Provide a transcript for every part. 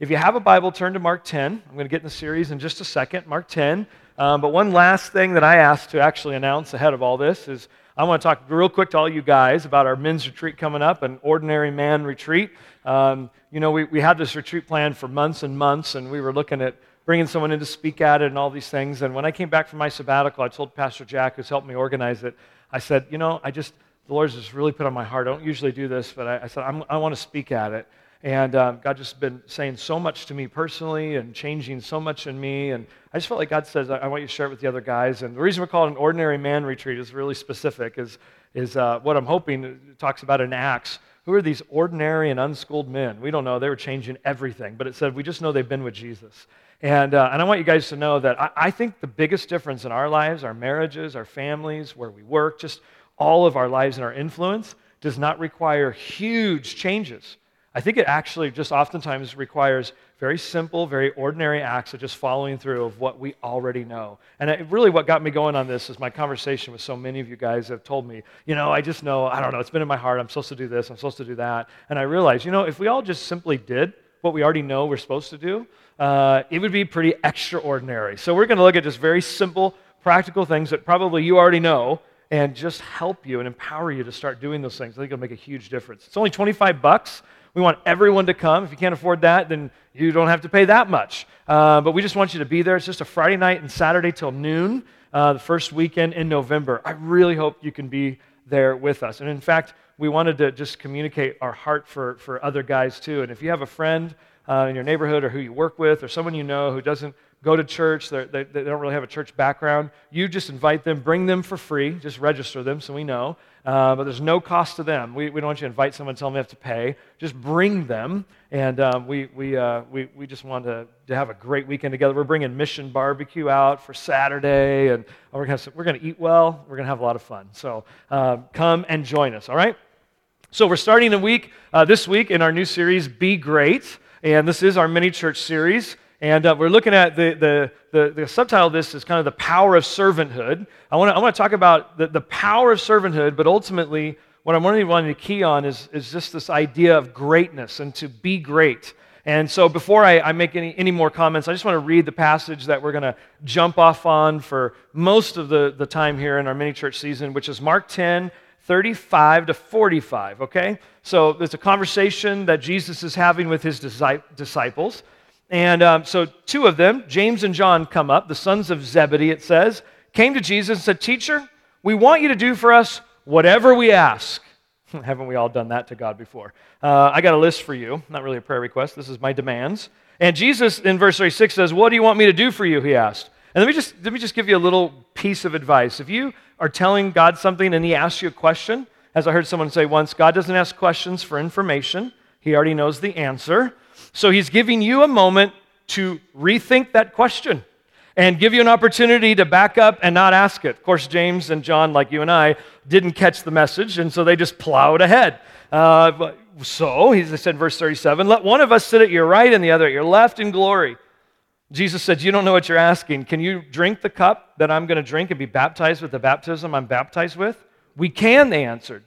if you have a Bible, turn to Mark 10. I'm going to get in the series in just a second, Mark 10. Um, but one last thing that I asked to actually announce ahead of all this is I want to talk real quick to all you guys about our men's retreat coming up, an ordinary man retreat. Um, you know, we, we had this retreat planned for months and months, and we were looking at bringing someone in to speak at it and all these things. And when I came back from my sabbatical, I told Pastor Jack, who's helped me organize it, I said, you know, I just, the Lord's just really put on my heart. I don't usually do this, but I, I said, i want to speak at it. And um, God just been saying so much to me personally and changing so much in me. And I just felt like God says, I, I want you to share it with the other guys. And the reason we call it an ordinary man retreat is really specific, is, is uh, what I'm hoping talks about in Acts. Who are these ordinary and unschooled men? We don't know. They were changing everything. But it said, we just know they've been with Jesus. And, uh, and I want you guys to know that I, I think the biggest difference in our lives, our marriages, our families, where we work, just all of our lives and our influence, does not require huge changes. I think it actually just oftentimes requires very simple, very ordinary acts of just following through of what we already know. And it, really, what got me going on this is my conversation with so many of you guys have told me, you know, I just know, I don't know, it's been in my heart, I'm supposed to do this, I'm supposed to do that. And I realized, you know, if we all just simply did what we already know we're supposed to do, uh, it would be pretty extraordinary. So we're going to look at just very simple, practical things that probably you already know and just help you and empower you to start doing those things. I think it'll make a huge difference. It's only 25 bucks. We want everyone to come. If you can't afford that, then you don't have to pay that much. Uh, but we just want you to be there. It's just a Friday night and Saturday till noon, uh, the first weekend in November. I really hope you can be there with us. And in fact, we wanted to just communicate our heart for, for other guys too. And if you have a friend uh, in your neighborhood or who you work with or someone you know who doesn't go to church, they, they don't really have a church background, you just invite them, bring them for free, just register them so we know. Uh, but there's no cost to them. We, we don't want you to invite someone and tell them they have to pay. Just bring them. And um, we, we, uh, we, we just want to, to have a great weekend together. We're bringing Mission Barbecue out for Saturday, and we're going we're gonna eat well. We're going to have a lot of fun. So uh, come and join us, all right? So we're starting a week, uh, this week in our new series, Be Great. And this is our mini church series. And uh, we're looking at the, the, the, the, subtitle of this is kind of the power of servanthood. I want to I wanna talk about the, the power of servanthood, but ultimately, what I'm really wanting to key on is, is just this idea of greatness and to be great. And so, before I, I make any, any more comments, I just want to read the passage that we're going to jump off on for most of the, the time here in our mini church season, which is Mark 10, 35 to 45, okay? So there's a conversation that Jesus is having with his disciples. And um, so two of them, James and John, come up, the sons of Zebedee, it says, came to Jesus and said, Teacher, we want you to do for us whatever we ask. Haven't we all done that to God before? Uh, I got a list for you. Not really a prayer request. This is my demands. And Jesus in verse 36 says, What do you want me to do for you? He asked. And let me just, let me just give you a little piece of advice. If you are telling God something and He asks you a question, as I heard someone say once, God doesn't ask questions for information, He already knows the answer. So He's giving you a moment to rethink that question and give you an opportunity to back up and not ask it. Of course, James and John, like you and I, didn't catch the message, and so they just plowed ahead. Uh, so, he said verse 37, let one of us sit at your right and the other at your left in glory. Jesus said, You don't know what you're asking. Can you drink the cup that I'm going to drink and be baptized with the baptism I'm baptized with? We can, they answered.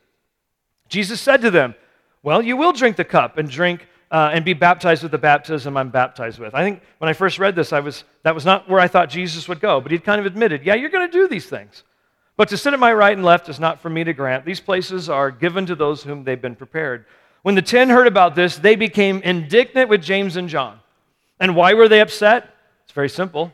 Jesus said to them, Well, you will drink the cup and drink uh, and be baptized with the baptism I'm baptized with. I think when I first read this, I was, that was not where I thought Jesus would go, but he'd kind of admitted, Yeah, you're going to do these things. But to sit at my right and left is not for me to grant. These places are given to those whom they've been prepared. When the ten heard about this, they became indignant with James and John. And why were they upset? It's very simple.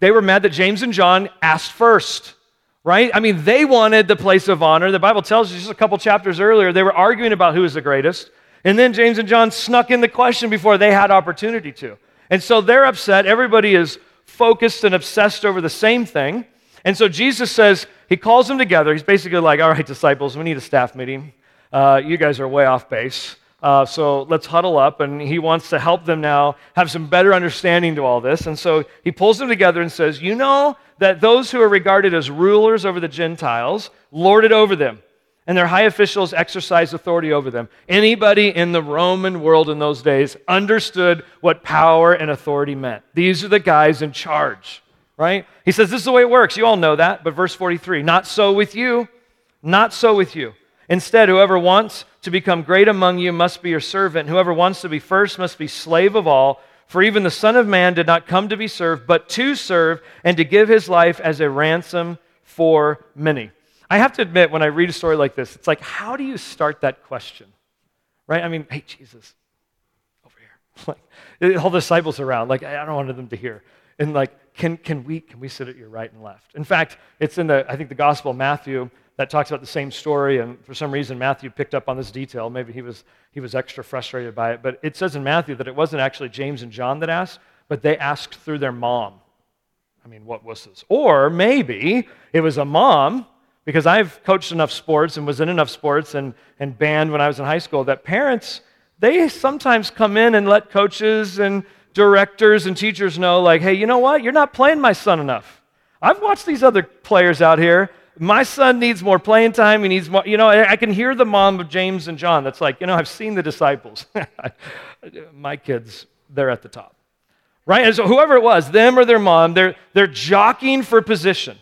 They were mad that James and John asked first, right? I mean, they wanted the place of honor. The Bible tells us just a couple chapters earlier, they were arguing about who was the greatest. And then James and John snuck in the question before they had opportunity to. And so they're upset. Everybody is focused and obsessed over the same thing. And so Jesus says, He calls them together. He's basically like, All right, disciples, we need a staff meeting. Uh, you guys are way off base. Uh, so let's huddle up, and he wants to help them now have some better understanding to all this. And so he pulls them together and says, You know that those who are regarded as rulers over the Gentiles lord it over them, and their high officials exercise authority over them. Anybody in the Roman world in those days understood what power and authority meant. These are the guys in charge, right? He says, This is the way it works. You all know that. But verse 43 Not so with you. Not so with you. Instead, whoever wants to become great among you must be your servant. Whoever wants to be first must be slave of all. For even the Son of Man did not come to be served, but to serve and to give his life as a ransom for many. I have to admit, when I read a story like this, it's like, how do you start that question? Right? I mean, hey, Jesus, over here. Like, all the disciples around. Like, I don't want them to hear. And like, can, can, we, can we sit at your right and left? In fact, it's in the, I think, the Gospel of Matthew that talks about the same story, and for some reason Matthew picked up on this detail. Maybe he was, he was extra frustrated by it. But it says in Matthew that it wasn't actually James and John that asked, but they asked through their mom. I mean, what was this? Or maybe it was a mom, because I've coached enough sports and was in enough sports and, and band when I was in high school, that parents, they sometimes come in and let coaches and directors and teachers know, like, hey, you know what? You're not playing my son enough. I've watched these other players out here my son needs more playing time. He needs more, you know, I can hear the mom of James and John that's like, you know, I've seen the disciples. my kids, they're at the top. Right? And so whoever it was, them or their mom, they're, they're jockeying for position.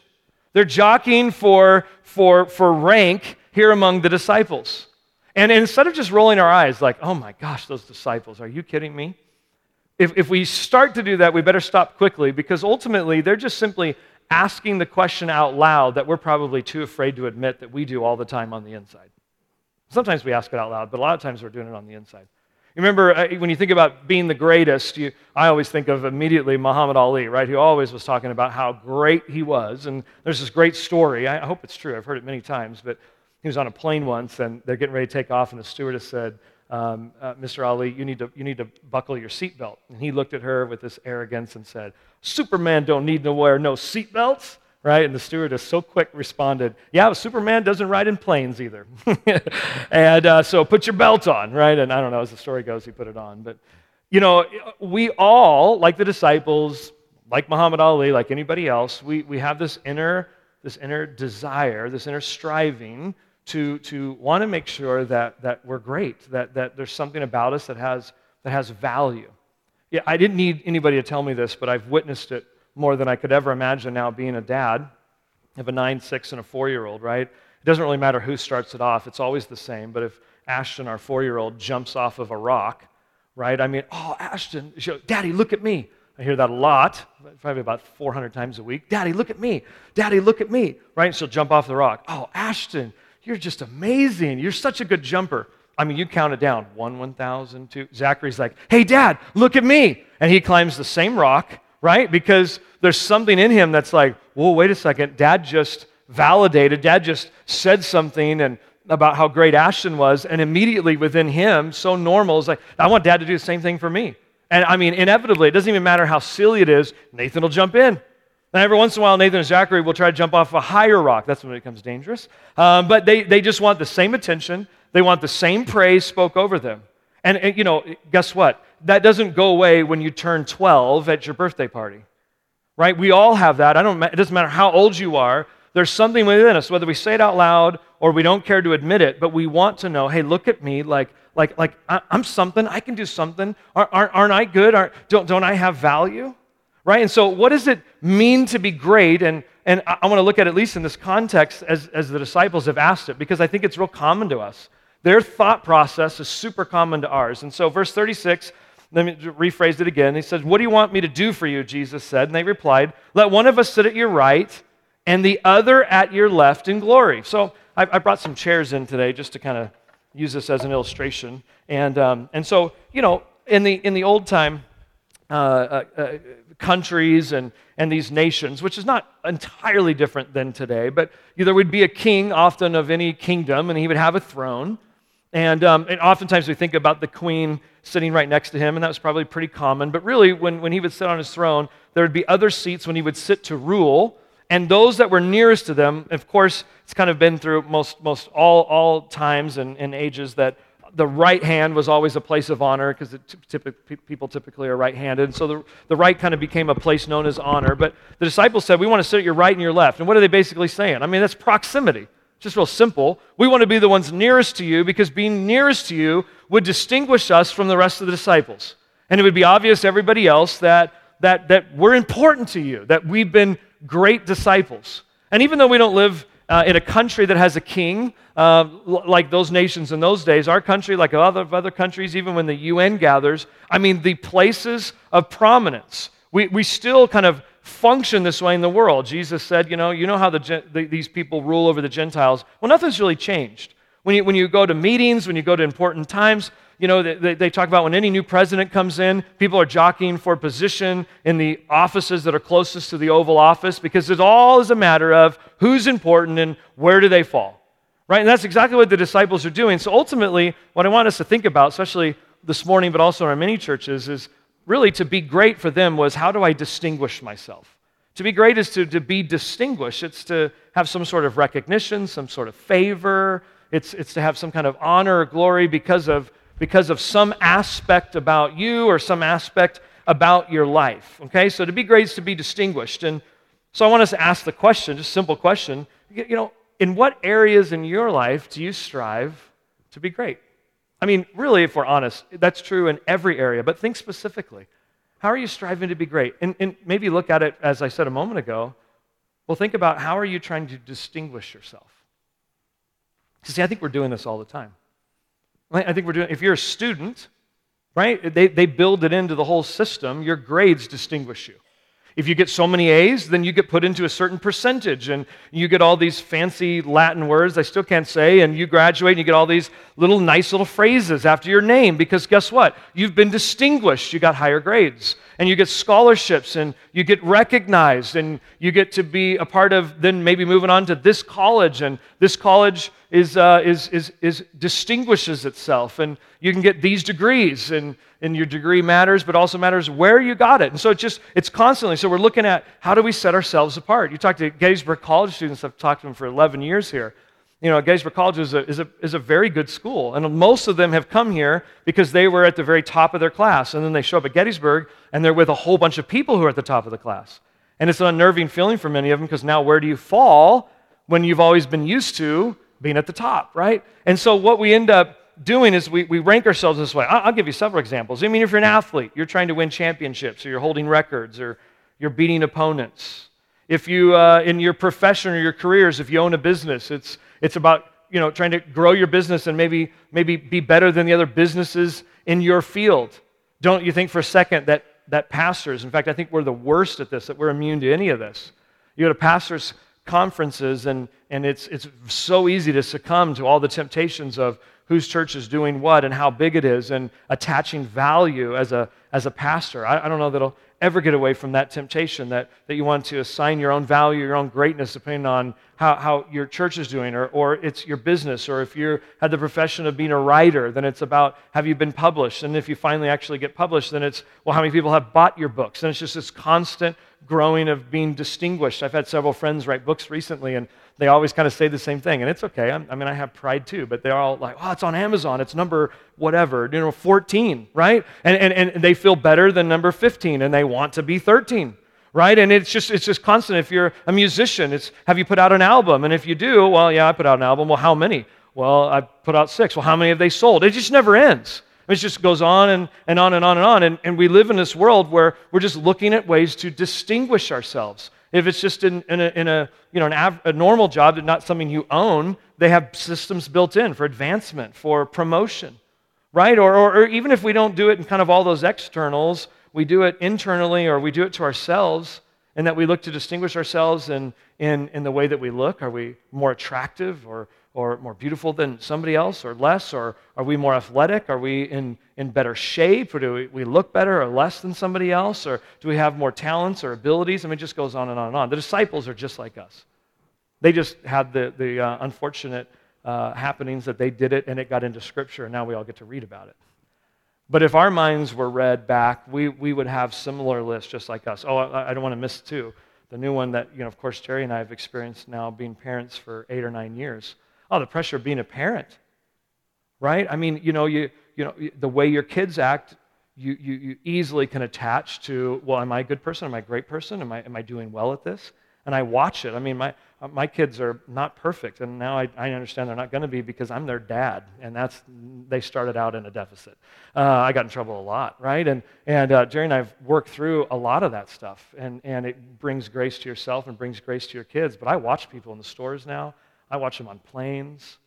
They're jockeying for, for, for rank here among the disciples. And instead of just rolling our eyes like, oh my gosh, those disciples, are you kidding me? If, if we start to do that, we better stop quickly because ultimately they're just simply asking the question out loud that we're probably too afraid to admit that we do all the time on the inside. Sometimes we ask it out loud, but a lot of times we're doing it on the inside. Remember uh, when you think about being the greatest, you, I always think of immediately Muhammad Ali, right? Who always was talking about how great he was. And there's this great story. I hope it's true. I've heard it many times. But he was on a plane once, and they're getting ready to take off, and the stewardess said, um, uh, Mr. Ali, you need, to, you need to buckle your seatbelt. And he looked at her with this arrogance and said, Superman don't need to wear no seatbelts, right? And the stewardess so quick responded, yeah, Superman doesn't ride in planes either. and uh, so put your belt on, right? And I don't know, as the story goes, he put it on. But, you know, we all, like the disciples, like Muhammad Ali, like anybody else, we, we have this inner, this inner desire, this inner striving to, to want to make sure that, that we're great, that, that there's something about us that has, that has value. Yeah, I didn't need anybody to tell me this, but I've witnessed it more than I could ever imagine now being a dad. Have a nine, six, and a four year old, right? It doesn't really matter who starts it off, it's always the same. But if Ashton, our four year old, jumps off of a rock, right? I mean, oh, Ashton, Daddy, look at me. I hear that a lot, probably about 400 times a week. Daddy, look at me. Daddy, look at me. Right? And she'll jump off the rock. Oh, Ashton, you're just amazing. You're such a good jumper. I mean, you count it down one, 1,000, two. Zachary's like, hey, dad, look at me. And he climbs the same rock, right? Because there's something in him that's like, whoa, wait a second. Dad just validated, dad just said something and about how great Ashton was. And immediately within him, so normal, is like, I want dad to do the same thing for me. And I mean, inevitably, it doesn't even matter how silly it is, Nathan will jump in. And every once in a while, Nathan and Zachary will try to jump off a higher rock. That's when it becomes dangerous. Um, but they, they just want the same attention. They want the same praise spoke over them. And, and, you know, guess what? That doesn't go away when you turn 12 at your birthday party. Right? We all have that. I don't, it doesn't matter how old you are. There's something within us, whether we say it out loud or we don't care to admit it, but we want to know, hey, look at me, like, like, like I'm something. I can do something. Aren't, aren't I good? Aren't, don't, don't I have value? right? And so, what does it mean to be great? And, and I, I want to look at, at least in this context, as, as the disciples have asked it, because I think it's real common to us. Their thought process is super common to ours. And so, verse 36, let me rephrase it again. He says, What do you want me to do for you? Jesus said. And they replied, Let one of us sit at your right and the other at your left in glory. So, I, I brought some chairs in today just to kind of use this as an illustration. And, um, and so, you know, in the, in the old time, uh, uh, uh, countries and, and these nations, which is not entirely different than today, but there would be a king often of any kingdom, and he would have a throne. And, um, and oftentimes we think about the queen sitting right next to him, and that was probably pretty common. But really, when, when he would sit on his throne, there would be other seats when he would sit to rule. And those that were nearest to them, of course, it's kind of been through most, most all, all times and, and ages that the right hand was always a place of honor because people typically are right handed. So the, the right kind of became a place known as honor. But the disciples said, We want to sit at your right and your left. And what are they basically saying? I mean, that's proximity. Just real simple. We want to be the ones nearest to you because being nearest to you would distinguish us from the rest of the disciples. And it would be obvious to everybody else that, that, that we're important to you, that we've been great disciples. And even though we don't live uh, in a country that has a king, uh, like those nations in those days, our country, like other, other countries, even when the UN gathers, I mean, the places of prominence. We, we still kind of function this way in the world. Jesus said, you know, you know how the, the, these people rule over the Gentiles. Well, nothing's really changed. When you, when you go to meetings, when you go to important times, you know, they, they talk about when any new president comes in, people are jockeying for position in the offices that are closest to the Oval Office because it all is a matter of who's important and where do they fall. Right? And that's exactly what the disciples are doing. So ultimately, what I want us to think about, especially this morning, but also in our many churches, is really to be great for them was how do I distinguish myself? To be great is to, to be distinguished. It's to have some sort of recognition, some sort of favor. It's, it's to have some kind of honor or glory because of because of some aspect about you or some aspect about your life. Okay, so to be great is to be distinguished. And so I want us to ask the question, just simple question, you know, in what areas in your life do you strive to be great? I mean, really, if we're honest, that's true in every area, but think specifically. How are you striving to be great? And, and maybe look at it, as I said a moment ago. Well, think about how are you trying to distinguish yourself? See, I think we're doing this all the time. I think we're doing, if you're a student, right, they, they build it into the whole system. Your grades distinguish you. If you get so many A's, then you get put into a certain percentage, and you get all these fancy Latin words I still can't say, and you graduate and you get all these little nice little phrases after your name because guess what? You've been distinguished. You got higher grades, and you get scholarships, and you get recognized, and you get to be a part of then maybe moving on to this college, and this college is, uh, is, is, is distinguishes itself, and you can get these degrees, and and your degree matters, but also matters where you got it. And so it's just, it's constantly. So we're looking at how do we set ourselves apart. You talk to Gettysburg College students, I've talked to them for 11 years here. You know, Gettysburg College is a, is, a, is a very good school. And most of them have come here because they were at the very top of their class. And then they show up at Gettysburg and they're with a whole bunch of people who are at the top of the class. And it's an unnerving feeling for many of them because now where do you fall when you've always been used to being at the top, right? And so what we end up doing is we, we rank ourselves this way. I'll, give you several examples. I mean, if you're an athlete, you're trying to win championships, or you're holding records, or you're beating opponents. If you, uh, in your profession or your careers, if you own a business, it's, it's about you know, trying to grow your business and maybe, maybe be better than the other businesses in your field. Don't you think for a second that, that pastors, in fact, I think we're the worst at this, that we're immune to any of this. You go to pastors' conferences, and, and it's, it's so easy to succumb to all the temptations of whose church is doing what and how big it is and attaching value as a, as a pastor. I, I don't know that ever get away from that temptation that, that you want to assign your own value, your own greatness, depending on how, how your church is doing, or, or it's your business, or if you had the profession of being a writer, then it's about have you been published? And if you finally actually get published, then it's, well, how many people have bought your books? And it's just this constant growing of being distinguished. I've had several friends write books recently, and they always kind of say the same thing. And it's okay. I'm, i mean, I have pride too, but they're all like, oh, it's on Amazon. It's number whatever, you know, 14, right? And, and, and they feel better than number 15, and they want to be 13 right and it's just it's just constant if you're a musician it's have you put out an album and if you do well yeah i put out an album well how many well i put out six well how many have they sold it just never ends it just goes on and, and on and on and on. And, and we live in this world where we're just looking at ways to distinguish ourselves. If it's just in, in, a, in a, you know, an av- a normal job, not something you own, they have systems built in for advancement, for promotion, right? Or, or, or even if we don't do it in kind of all those externals, we do it internally or we do it to ourselves, and that we look to distinguish ourselves in, in, in the way that we look. Are we more attractive or or more beautiful than somebody else or less? Or are we more athletic? Are we in, in better shape? Or do we, we look better or less than somebody else? Or do we have more talents or abilities? I mean, it just goes on and on and on. The disciples are just like us. They just had the, the uh, unfortunate uh, happenings that they did it and it got into Scripture, and now we all get to read about it. But if our minds were read back, we, we would have similar lists just like us. Oh, I, I don't want to miss two. The new one that, you know, of course, Terry and I have experienced now being parents for eight or nine years Oh, the pressure of being a parent, right? I mean, you know, you, you know, the way your kids act, you, you, you easily can attach to, well, am I a good person? Am I a great person? Am I, am I doing well at this? and I watch it. I mean, my, uh, my kids are not perfect, and now I, I understand they're not going to be because I'm their dad, and that's they started out in a deficit. Uh, I got in trouble a lot, right? And and uh, Jerry and I've worked through a lot of that stuff, and and it brings grace to yourself and brings grace to your kids. But I watch people in the stores now. I watch them on planes.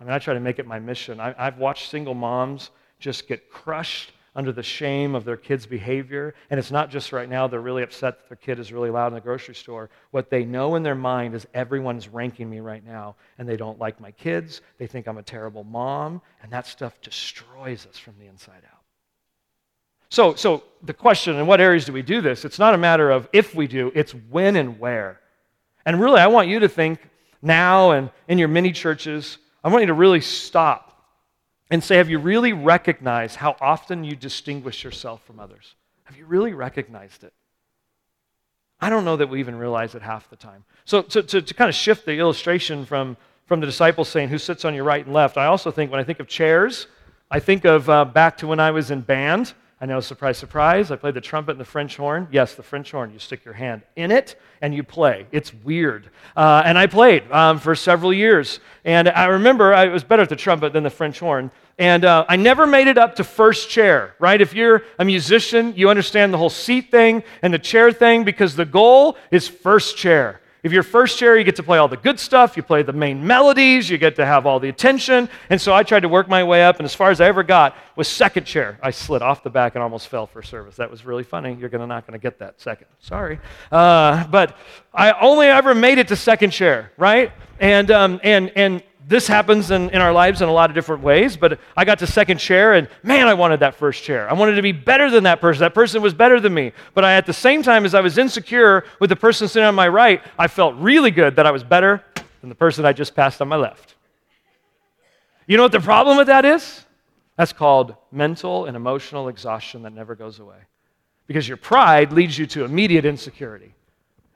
I mean, I try to make it my mission. I, I've watched single moms just get crushed under the shame of their kid's behavior. And it's not just right now they're really upset that their kid is really loud in the grocery store. What they know in their mind is everyone's ranking me right now, and they don't like my kids. They think I'm a terrible mom, and that stuff destroys us from the inside out. So, so the question in what areas do we do this? It's not a matter of if we do, it's when and where. And really, I want you to think now and in your many churches, I want you to really stop and say, Have you really recognized how often you distinguish yourself from others? Have you really recognized it? I don't know that we even realize it half the time. So, to, to, to kind of shift the illustration from, from the disciples saying, Who sits on your right and left, I also think when I think of chairs, I think of uh, back to when I was in band. I know, surprise, surprise. I played the trumpet and the French horn. Yes, the French horn. You stick your hand in it and you play. It's weird. Uh, and I played um, for several years. And I remember I was better at the trumpet than the French horn. And uh, I never made it up to first chair, right? If you're a musician, you understand the whole seat thing and the chair thing because the goal is first chair. If you're first chair, you get to play all the good stuff, you play the main melodies, you get to have all the attention. And so I tried to work my way up, and as far as I ever got was second chair. I slid off the back and almost fell for service. That was really funny. You're gonna, not going to get that second. Sorry. Uh, but I only ever made it to second chair, right? And, um, and, and this happens in, in our lives in a lot of different ways, but I got to second chair and man, I wanted that first chair. I wanted to be better than that person. That person was better than me. But I, at the same time, as I was insecure with the person sitting on my right, I felt really good that I was better than the person I just passed on my left. You know what the problem with that is? That's called mental and emotional exhaustion that never goes away. Because your pride leads you to immediate insecurity.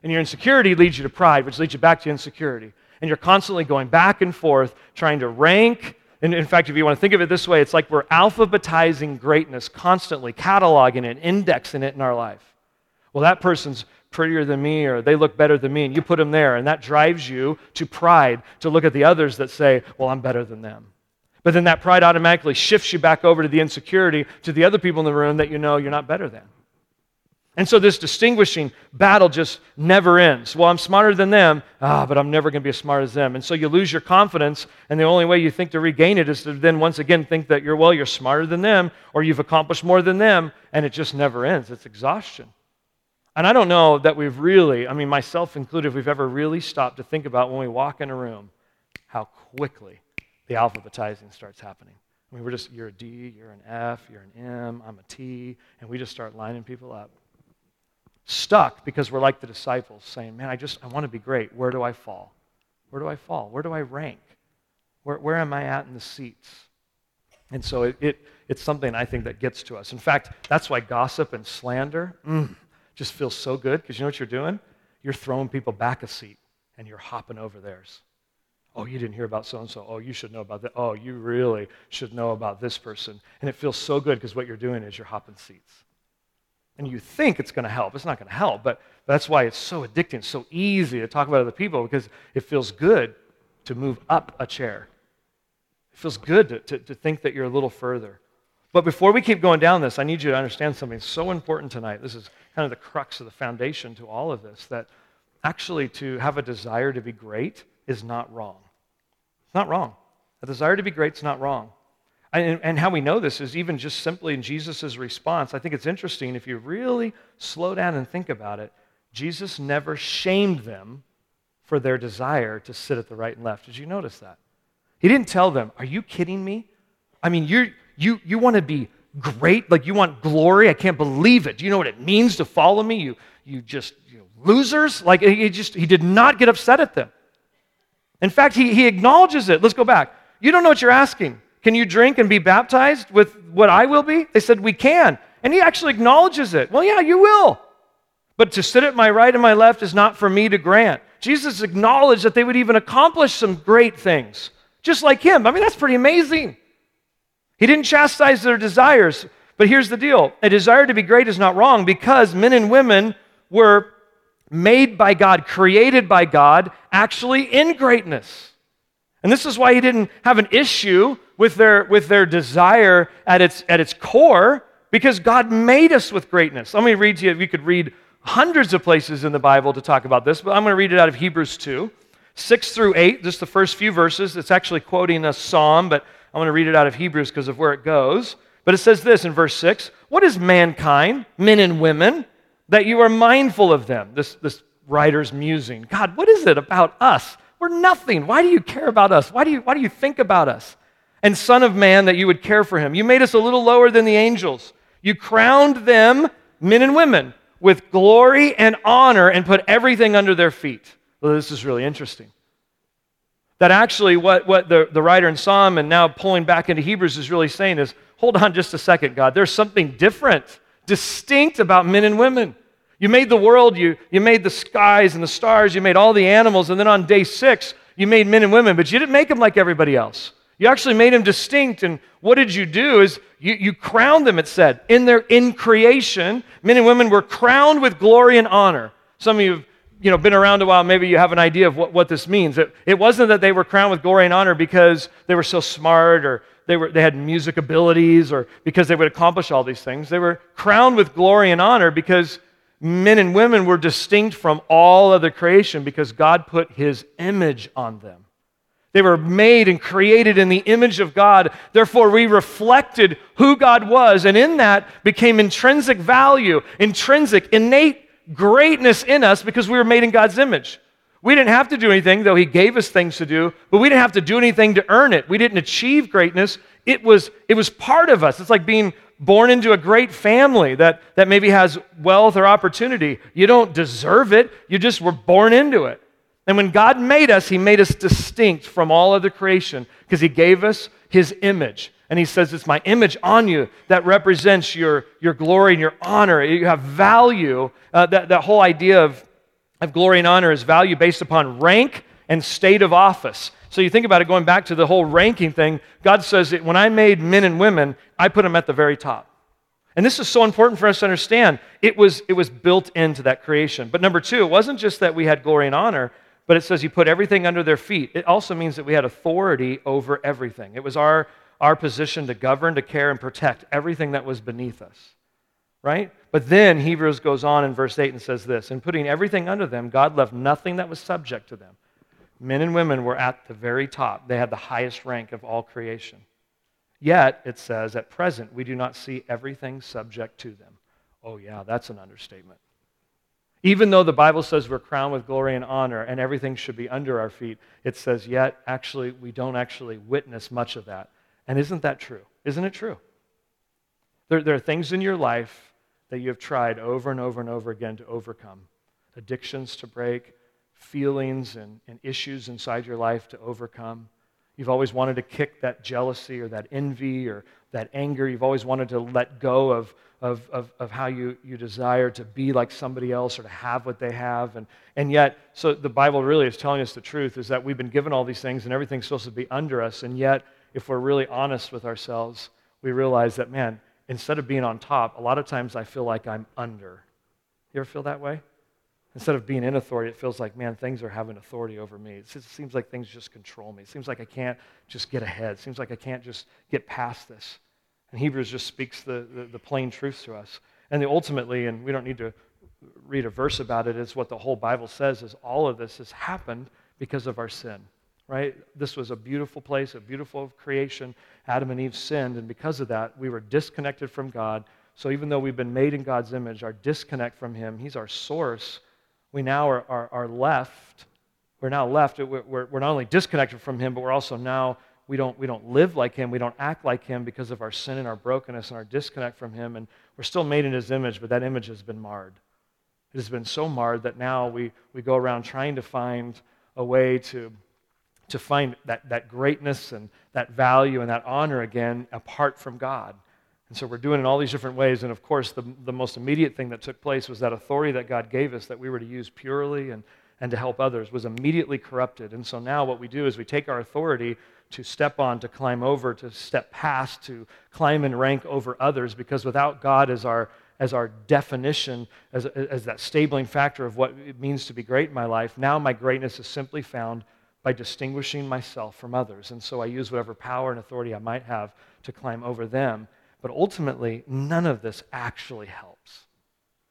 And your insecurity leads you to pride, which leads you back to insecurity and you're constantly going back and forth trying to rank. And in fact, if you want to think of it this way, it's like we're alphabetizing greatness constantly, cataloging it, indexing it in our life. Well, that person's prettier than me, or they look better than me, and you put them there, and that drives you to pride to look at the others that say, Well, I'm better than them. But then that pride automatically shifts you back over to the insecurity to the other people in the room that you know you're not better than. And so this distinguishing battle just never ends. Well, I'm smarter than them, ah, but I'm never going to be as smart as them. And so you lose your confidence, and the only way you think to regain it is to then once again think that you're, well, you're smarter than them, or you've accomplished more than them, and it just never ends. It's exhaustion. And I don't know that we've really, I mean, myself included, we've ever really stopped to think about when we walk in a room how quickly the alphabetizing starts happening. I mean, we're just, you're a D, you're an F, you're an M, I'm a T, and we just start lining people up stuck because we're like the disciples saying, Man, I just I want to be great. Where do I fall? Where do I fall? Where do I rank? Where, where am I at in the seats? And so it, it, it's something I think that gets to us. In fact, that's why gossip and slander mm, just feels so good because you know what you're doing? You're throwing people back a seat and you're hopping over theirs. Oh, you didn't hear about so and so. Oh, you should know about that. Oh, you really should know about this person. And it feels so good because what you're doing is you're hopping seats and you think it's going to help. It's not going to help, but that's why it's so addicting, so easy to talk about other people because it feels good to move up a chair. It feels good to, to, to think that you're a little further. But before we keep going down this, I need you to understand something so important tonight. This is kind of the crux of the foundation to all of this that actually to have a desire to be great is not wrong. It's not wrong. A desire to be great is not wrong. And, and how we know this is even just simply in Jesus' response. I think it's interesting if you really slow down and think about it. Jesus never shamed them for their desire to sit at the right and left. Did you notice that? He didn't tell them, Are you kidding me? I mean, you you, you want to be great? Like you want glory? I can't believe it. Do you know what it means to follow me? You, you just you know, losers? Like he just, he did not get upset at them. In fact, he, he acknowledges it. Let's go back. You don't know what you're asking. Can you drink and be baptized with what I will be? They said, We can. And he actually acknowledges it. Well, yeah, you will. But to sit at my right and my left is not for me to grant. Jesus acknowledged that they would even accomplish some great things, just like him. I mean, that's pretty amazing. He didn't chastise their desires. But here's the deal a desire to be great is not wrong because men and women were made by God, created by God, actually in greatness. And this is why he didn't have an issue with their, with their desire at its, at its core, because God made us with greatness. Let me read to you, you could read hundreds of places in the Bible to talk about this, but I'm going to read it out of Hebrews 2, 6 through 8, just the first few verses. It's actually quoting a psalm, but I'm going to read it out of Hebrews because of where it goes. But it says this in verse 6 What is mankind, men and women, that you are mindful of them? This, this writer's musing. God, what is it about us? We're nothing. Why do you care about us? Why do you, why do you think about us? And Son of Man, that you would care for him. You made us a little lower than the angels. You crowned them, men and women, with glory and honor and put everything under their feet. Well, this is really interesting. That actually, what, what the, the writer in Psalm and now pulling back into Hebrews is really saying is hold on just a second, God. There's something different, distinct about men and women. You made the world, you, you made the skies and the stars, you made all the animals, and then on day six, you made men and women, but you didn't make them like everybody else. You actually made them distinct. And what did you do is you, you crowned them, it said. In their in creation, men and women were crowned with glory and honor. Some of you have you know, been around a while, maybe you have an idea of what, what this means. It, it wasn't that they were crowned with glory and honor because they were so smart or they, were, they had music abilities or because they would accomplish all these things. They were crowned with glory and honor because men and women were distinct from all other creation because God put his image on them. They were made and created in the image of God. Therefore, we reflected who God was, and in that became intrinsic value, intrinsic, innate greatness in us because we were made in God's image. We didn't have to do anything, though He gave us things to do, but we didn't have to do anything to earn it. We didn't achieve greatness. It was, it was part of us. It's like being born into a great family that, that maybe has wealth or opportunity. You don't deserve it, you just were born into it. And when God made us, He made us distinct from all other creation because He gave us His image. And He says, It's my image on you that represents your, your glory and your honor. You have value. Uh, that, that whole idea of, of glory and honor is value based upon rank and state of office. So you think about it, going back to the whole ranking thing, God says that when I made men and women, I put them at the very top. And this is so important for us to understand. It was, it was built into that creation. But number two, it wasn't just that we had glory and honor, but it says He put everything under their feet. It also means that we had authority over everything. It was our, our position to govern, to care, and protect everything that was beneath us. Right? But then Hebrews goes on in verse 8 and says this In putting everything under them, God left nothing that was subject to them. Men and women were at the very top. They had the highest rank of all creation. Yet, it says, at present, we do not see everything subject to them. Oh, yeah, that's an understatement. Even though the Bible says we're crowned with glory and honor and everything should be under our feet, it says, yet, actually, we don't actually witness much of that. And isn't that true? Isn't it true? There, there are things in your life that you have tried over and over and over again to overcome addictions to break, feelings and, and issues inside your life to overcome. You've always wanted to kick that jealousy or that envy or that anger. You've always wanted to let go of, of, of, of, how you, you desire to be like somebody else or to have what they have. And, and yet, so the Bible really is telling us the truth is that we've been given all these things and everything's supposed to be under us. And yet, if we're really honest with ourselves, we realize that, man, instead of being on top, a lot of times I feel like I'm under. You ever feel that way? Instead of being in authority, it feels like, man, things are having authority over me. It seems like things just control me. It seems like I can't just get ahead. It seems like I can't just get past this. And Hebrews just speaks the, the, the plain truth to us. And the ultimately, and we don't need to read a verse about it, is what the whole Bible says is all of this has happened because of our sin. Right? This was a beautiful place, a beautiful creation. Adam and Eve sinned, and because of that, we were disconnected from God. So even though we've been made in God's image, our disconnect from Him, He's our source we now are, are, are left, we're now left, we're, we're not only disconnected from Him, but we're also now, we don't, we don't live like Him, we don't act like Him because of our sin and our brokenness and our disconnect from Him. And we're still made in His image, but that image has been marred. It has been so marred that now we, we go around trying to find a way to, to find that, that greatness and that value and that honor again apart from God. And so we're doing it in all these different ways. And of course, the, the most immediate thing that took place was that authority that God gave us that we were to use purely and, and to help others was immediately corrupted. And so now what we do is we take our authority to step on, to climb over, to step past, to climb and rank over others, because without God as our, as our definition, as, as that stabling factor of what it means to be great in my life. Now my greatness is simply found by distinguishing myself from others. And so I use whatever power and authority I might have to climb over them. But ultimately, none of this actually helps.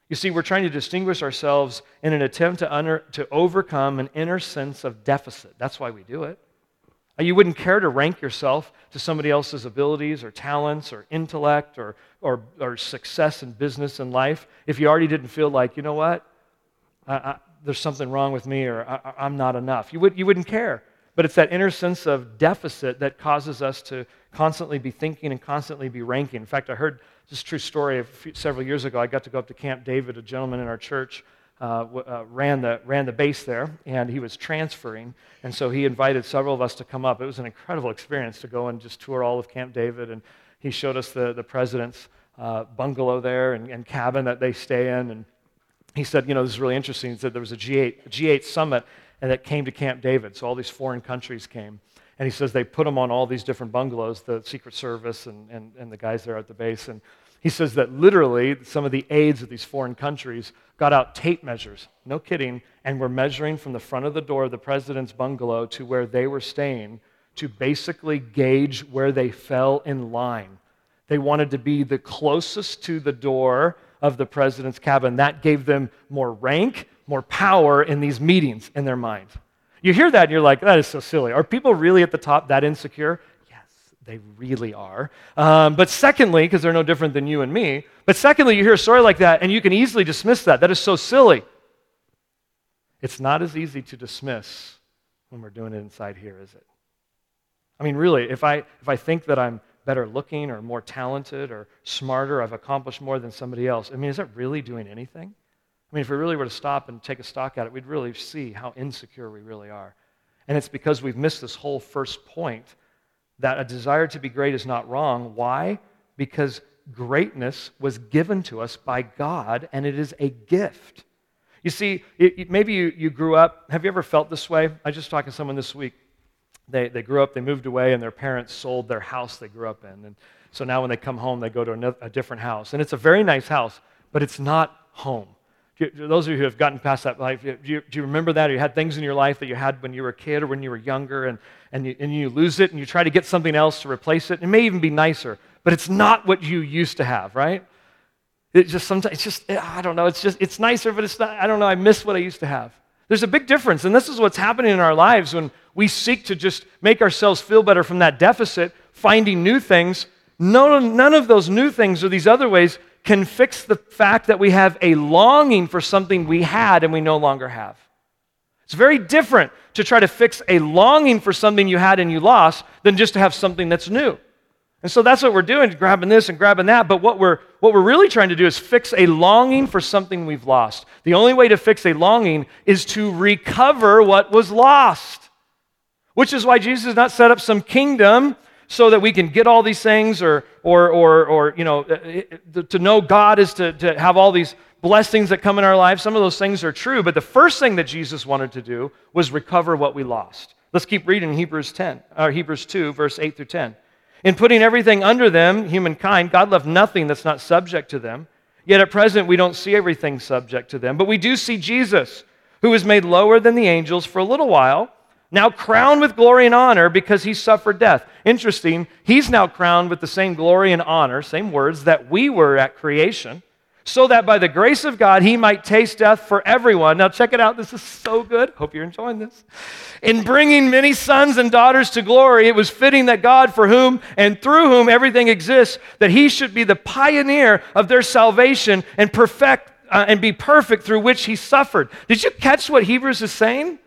You see, we're trying to distinguish ourselves in an attempt to, under, to overcome an inner sense of deficit. That's why we do it. Uh, you wouldn't care to rank yourself to somebody else's abilities or talents or intellect or, or, or success in business and life if you already didn't feel like, you know what, I, I, there's something wrong with me or I, I'm not enough. You, would, you wouldn't care. But it's that inner sense of deficit that causes us to constantly be thinking and constantly be ranking. In fact, I heard this true story few, several years ago. I got to go up to Camp David, a gentleman in our church. Uh, uh, ran, the, ran the base there, and he was transferring. And so he invited several of us to come up. It was an incredible experience to go and just tour all of Camp David. And he showed us the, the president's uh, bungalow there and, and cabin that they stay in. And he said, you know, this is really interesting. He said there was a G8, G8 summit and that came to Camp David. So all these foreign countries came. And he says they put them on all these different bungalows, the Secret Service and, and, and the guys there at the base. And he says that literally some of the aides of these foreign countries got out tape measures, no kidding, and were measuring from the front of the door of the president's bungalow to where they were staying to basically gauge where they fell in line. They wanted to be the closest to the door of the president's cabin. That gave them more rank, more power in these meetings in their mind. You hear that and you're like, that is so silly. Are people really at the top that insecure? Yes, they really are. Um, but secondly, because they're no different than you and me, but secondly, you hear a story like that and you can easily dismiss that. That is so silly. It's not as easy to dismiss when we're doing it inside here, is it? I mean, really, if I, if I think that I'm better looking or more talented or smarter, I've accomplished more than somebody else, I mean, is that really doing anything? I mean, if we really were to stop and take a stock at it, we'd really see how insecure we really are. And it's because we've missed this whole first point that a desire to be great is not wrong. Why? Because greatness was given to us by God and it is a gift. You see, it, it, maybe you, you grew up, have you ever felt this way? I just talked to someone this week. They, they grew up, they moved away, and their parents sold their house they grew up in. And so now when they come home, they go to a, a different house. And it's a very nice house, but it's not home those of you who have gotten past that life, do you, do you, remember that? Or you had things in your life that you had when you were a kid or when you were younger, and, and, you, and you lose it and you try to get something else to replace it? It may even be nicer, but it's not what you used to have, right? It just sometimes, it's just, I don't know, it's just, it's nicer, but it's not, I don't know, I miss what I used to have. There's a big difference, and this is what's happening in our lives when we seek to just make ourselves feel better from that deficit, finding new things. No, none of those new things or these other ways can fix the fact that we have a longing for something we had and we no longer have. It's very different to try to fix a longing for something you had and you lost than just to have something that's new. And so that's what we're doing, grabbing this and grabbing that. But what we're, what we're really trying to do is fix a longing for something we've lost. The only way to fix a longing is to recover what was lost, which is why Jesus has not set up some kingdom so that we can get all these things or, or, or, or you know, uh, to know God is to, to have all these blessings that come in our lives. Some of those things are true, but the first thing that Jesus wanted to do was recover what we lost. Let's keep reading Hebrews 10, or Hebrews 2, verse 8 through 10. In putting everything under them, humankind, God left nothing that's not subject to them. Yet at present, we don't see everything subject to them, but we do see Jesus, who was made lower than the angels for a little while now crowned with glory and honor because he suffered death. Interesting, he's now crowned with the same glory and honor, same words, that we were at creation, so that by the grace of God he might taste death for everyone. Now, check it out. This is so good. Hope you're enjoying this. In bringing many sons and daughters to glory, it was fitting that God, for whom and through whom everything exists, that he should be the pioneer of their salvation and perfect uh, and be perfect through which he suffered. Did you catch what Hebrews is saying?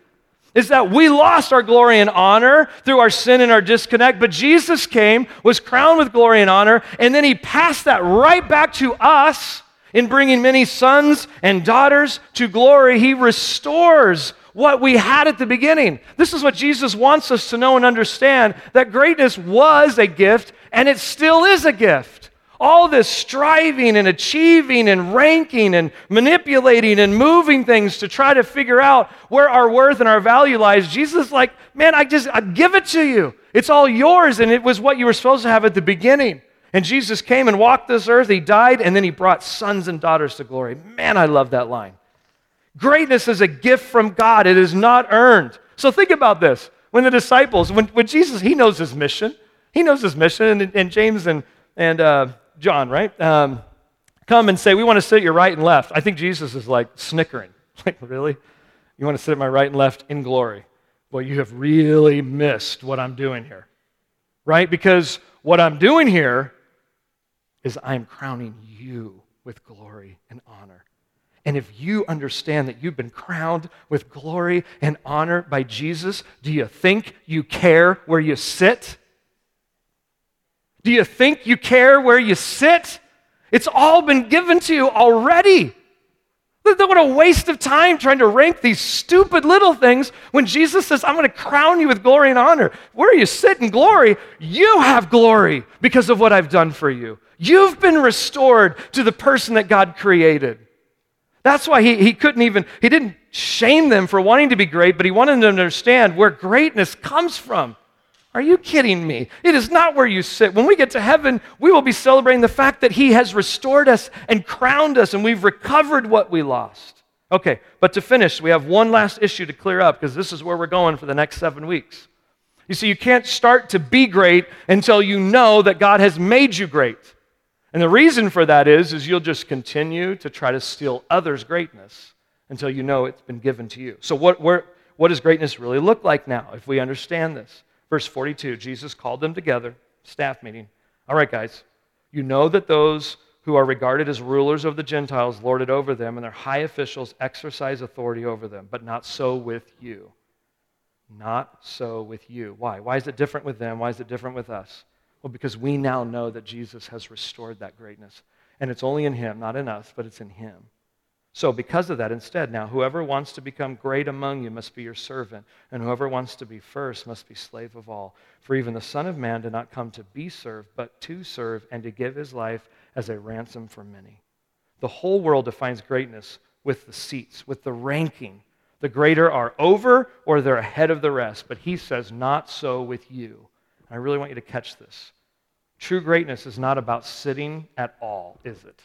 Is that we lost our glory and honor through our sin and our disconnect, but Jesus came, was crowned with glory and honor, and then he passed that right back to us in bringing many sons and daughters to glory. He restores what we had at the beginning. This is what Jesus wants us to know and understand that greatness was a gift and it still is a gift. All this striving and achieving and ranking and manipulating and moving things to try to figure out where our worth and our value lies. Jesus is like, man, I just I give it to you. It's all yours, and it was what you were supposed to have at the beginning. And Jesus came and walked this earth. He died, and then he brought sons and daughters to glory. Man, I love that line. Greatness is a gift from God, it is not earned. So think about this. When the disciples, when, when Jesus, he knows his mission. He knows his mission, and, and James and, and uh, John, right? Um, come and say, We want to sit at your right and left. I think Jesus is like snickering. Like, really? You want to sit at my right and left in glory? Well, you have really missed what I'm doing here, right? Because what I'm doing here is I'm crowning you with glory and honor. And if you understand that you've been crowned with glory and honor by Jesus, do you think you care where you sit? Do you think you care where you sit? It's all been given to you already. What a waste of time trying to rank these stupid little things when Jesus says, I'm going to crown you with glory and honor. Where you sit in glory, you have glory because of what I've done for you. You've been restored to the person that God created. That's why he, he couldn't even, he didn't shame them for wanting to be great, but he wanted them to understand where greatness comes from. Are you kidding me? It is not where you sit. When we get to heaven, we will be celebrating the fact that He has restored us and crowned us, and we've recovered what we lost. Okay, but to finish, we have one last issue to clear up because this is where we're going for the next seven weeks. You see, you can't start to be great until you know that God has made you great. And the reason for that is, is you'll just continue to try to steal others' greatness until you know it's been given to you. So what, where, what does greatness really look like now if we understand this? Verse 42 Jesus called them together, staff meeting. All right, guys, you know that those who are regarded as rulers of the Gentiles lord it over them, and their high officials exercise authority over them, but not so with you. Not so with you. Why? Why is it different with them? Why is it different with us? Well, because we now know that Jesus has restored that greatness. And it's only in Him, not in us, but it's in Him. So, because of that, instead, now, whoever wants to become great among you must be your servant, and whoever wants to be first must be slave of all. For even the Son of Man did not come to be served, but to serve and to give his life as a ransom for many. The whole world defines greatness with the seats, with the ranking. The greater are over or they're ahead of the rest. But he says, not so with you. I really want you to catch this. True greatness is not about sitting at all, is it?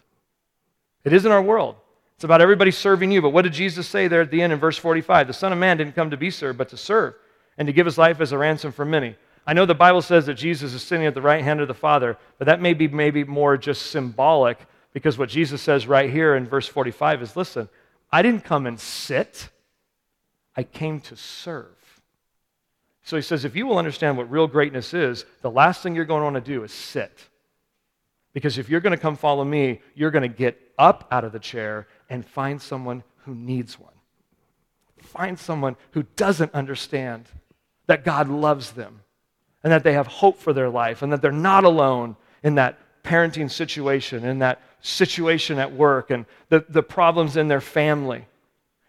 It is in our world. It's about everybody serving you. But what did Jesus say there at the end in verse 45? The Son of Man didn't come to be served, but to serve and to give his life as a ransom for many. I know the Bible says that Jesus is sitting at the right hand of the Father, but that may be maybe more just symbolic because what Jesus says right here in verse 45 is listen, I didn't come and sit, I came to serve. So he says, if you will understand what real greatness is, the last thing you're going to want to do is sit. Because if you're going to come follow me, you're going to get up out of the chair and find someone who needs one. Find someone who doesn't understand that God loves them and that they have hope for their life and that they're not alone in that parenting situation, in that situation at work, and the, the problems in their family.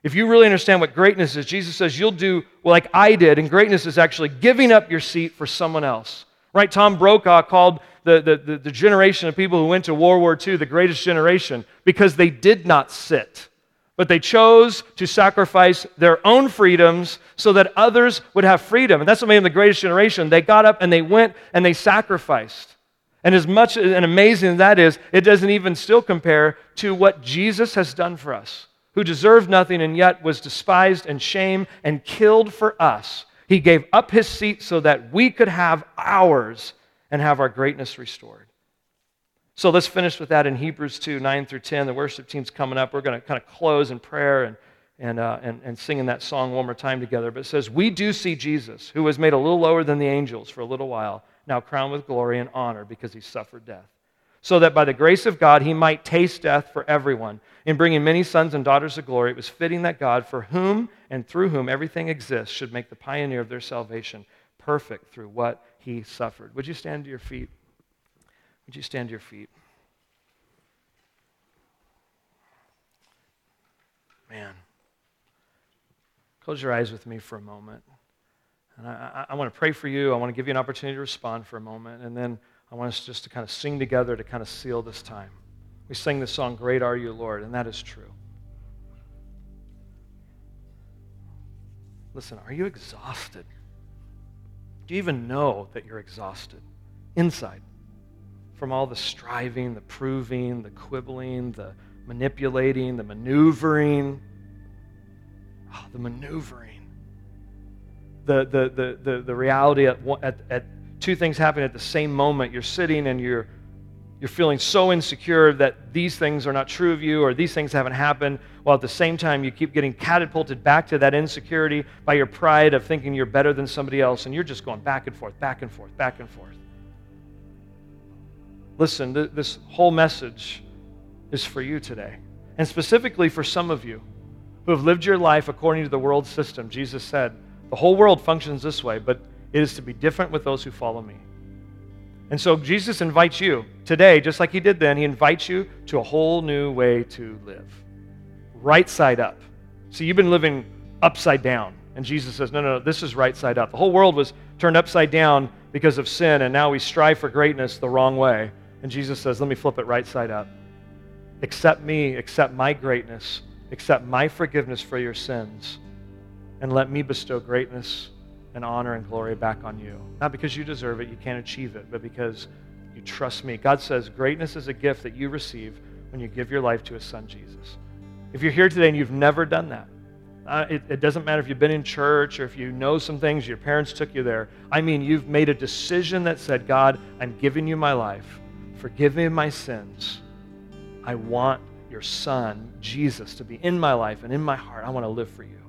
If you really understand what greatness is, Jesus says you'll do like I did, and greatness is actually giving up your seat for someone else. Right? Tom Brokaw called the, the, the, generation of people who went to World War II the greatest generation because they did not sit, but they chose to sacrifice their own freedoms so that others would have freedom. And that's what made them the greatest generation. They got up and they went and they sacrificed. And as much and amazing as that is, it doesn't even still compare to what Jesus has done for us, who deserved nothing and yet was despised and shamed and killed for us. He gave up his seat so that we could have ours and have our greatness restored. So let's finish with that in Hebrews 2 9 through 10. The worship team's coming up. We're going to kind of close in prayer and, and, uh, and, and singing that song one more time together. But it says, We do see Jesus, who was made a little lower than the angels for a little while, now crowned with glory and honor because he suffered death. So that by the grace of God he might taste death for everyone. In bringing many sons and daughters to glory, it was fitting that God, for whom and through whom everything exists, should make the pioneer of their salvation perfect through what he suffered. Would you stand to your feet? Would you stand to your feet? Man. Close your eyes with me for a moment. And I, I, I want to pray for you. I want to give you an opportunity to respond for a moment. And then I want us just to kind of sing together to kind of seal this time. We sing this song, Great Are You, Lord, and that is true. Listen, are you exhausted? Do you even know that you're exhausted inside from all the striving, the proving, the quibbling, the manipulating, the maneuvering. Oh, the maneuvering. The, the, the, the, the reality at, at, at two things happening at the same moment. You're sitting and you're, you're feeling so insecure that these things are not true of you or these things haven't happened, while at the same time you keep getting catapulted back to that insecurity by your pride of thinking you're better than somebody else, and you're just going back and forth, back and forth, back and forth. Listen, th- this whole message is for you today. And specifically for some of you who have lived your life according to the world system. Jesus said, The whole world functions this way, but it is to be different with those who follow me. And so Jesus invites you today, just like he did then, he invites you to a whole new way to live. Right side up. See, you've been living upside down. And Jesus says, no, no, no, this is right side up. The whole world was turned upside down because of sin, and now we strive for greatness the wrong way. And Jesus says, Let me flip it right side up. Accept me, accept my greatness, accept my forgiveness for your sins, and let me bestow greatness and honor and glory back on you. Not because you deserve it, you can't achieve it, but because you trust me. God says greatness is a gift that you receive when you give your life to His Son, Jesus. If you're here today and you've never done that, uh, it, it, doesn't matter if you've been in church or if you know some things, your parents took you there. I mean, you've made a decision that said, God, I'm giving you my life. Forgive me my sins. I want your son, Jesus, to be in my life and in my heart. I want to live for you.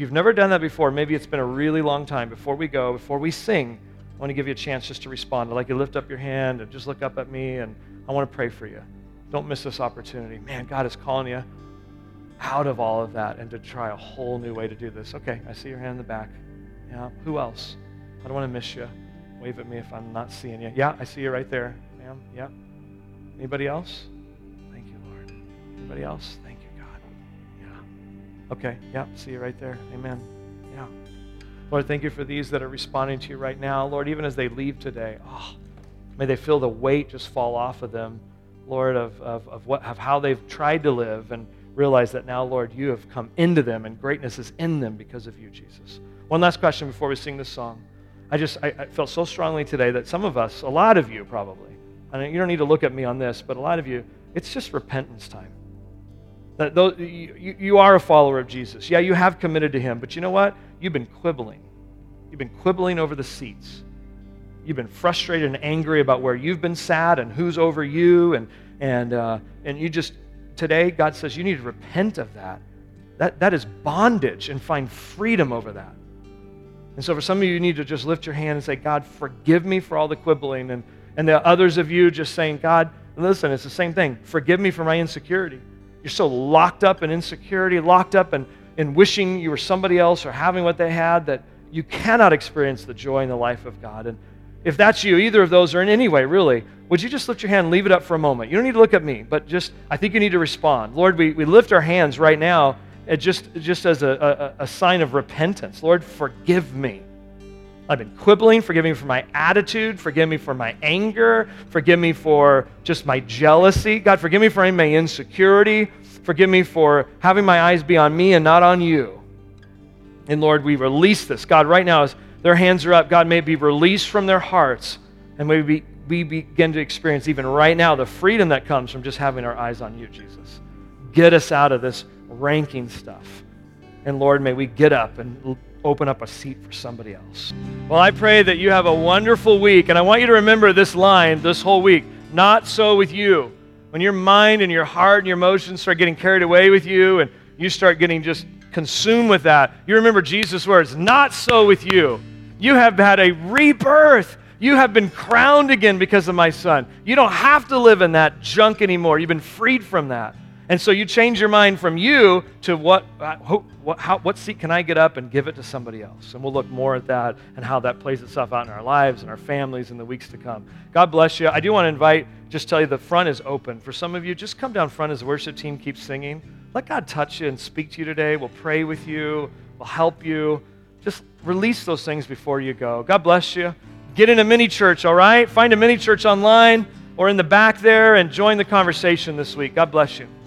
You've never done that before, maybe it's been a really long time. Before we go, before we sing, I want to give you a chance just to respond. I'd like you to lift up your hand and just look up at me, and I want to pray for you. Don't miss this opportunity. Man, God is calling you out of all of that and to try a whole new way to do this. Okay, I see your hand in the back. Yeah, who else? I don't want to miss you. Wave at me if I'm not seeing you. Yeah, I see you right there ma'am. Yep. Anybody else? Thank you, Lord. Anybody else? Thank Yeah. Okay. Yep. See you right there. Amen. Yeah. Lord, thank you for these that are responding to you right now. Lord, even as they leave today, oh, may they feel the weight just fall off of them, Lord, of, of, of, what, of how they've tried to live and realize that now, Lord, you have come into them and greatness is in them because of you, Jesus. One last question before we sing this song. I just I, I felt so strongly today that some of us, a lot of you probably, and you don't need to look at me on this, but a lot of you, it's just repentance time. That you, you are a follower of Jesus. Yeah, you have committed to him, but you know what? You've been quibbling. You've been quibbling over the seats. You've been frustrated and angry about where you've been sat and who's over you. And, and, uh, and you just, today, God says you need to repent of that. That, that is bondage and find freedom over that. And so for some of you, you need to just lift your hand and say, God, forgive me for all the quibbling and and the others of you just saying, God, listen, it's the same thing. Forgive me for my insecurity. You're so locked up in insecurity, locked up in, in wishing you were somebody else or having what they had that you cannot experience the joy in the life of God. And if that's you, either of those, or in any way, really, would you just lift your hand and leave it up for a moment? You don't need to look at me, but just, I think you need to respond. Lord, we, we lift our hands right now uh, just, just as a, a, a sign of repentance. Lord, forgive me. I've been quibbling. Forgive me for my attitude. Forgive me for my anger. Forgive me for just my jealousy. God, forgive me for my insecurity. Forgive me for having my eyes be on me and not on you. And Lord, we release this. God, right now, as their hands are up, God, may be released from their hearts. And may we, we begin to experience, even right now, the freedom that comes from just having our eyes on you, Jesus. Get us out of this ranking stuff. And Lord, may we get up and open up a seat for somebody else. Well, I pray that you have a wonderful week. And I want you to remember this line this whole week not so with you. When your mind and your heart and your emotions start getting carried away with you and you start getting just consumed with that, you remember Jesus' words not so with you. You have had a rebirth. You have been crowned again because of my son. You don't have to live in that junk anymore. You've been freed from that. And so you change your mind from you to what, uh, what, how, what seat can I get up and give it to somebody else? And we'll look more at that and how that plays itself out in our lives and our families in the weeks to come. God bless you. I do want to invite, just tell you the front is open. For some of you, just come down front as the worship team keeps singing. Let God touch you and speak to you today. We'll pray with you, we'll help you. Just release those things before you go. God bless you. Get in a mini church, all right? Find a mini church online or in the back there and join the conversation this week. God bless you.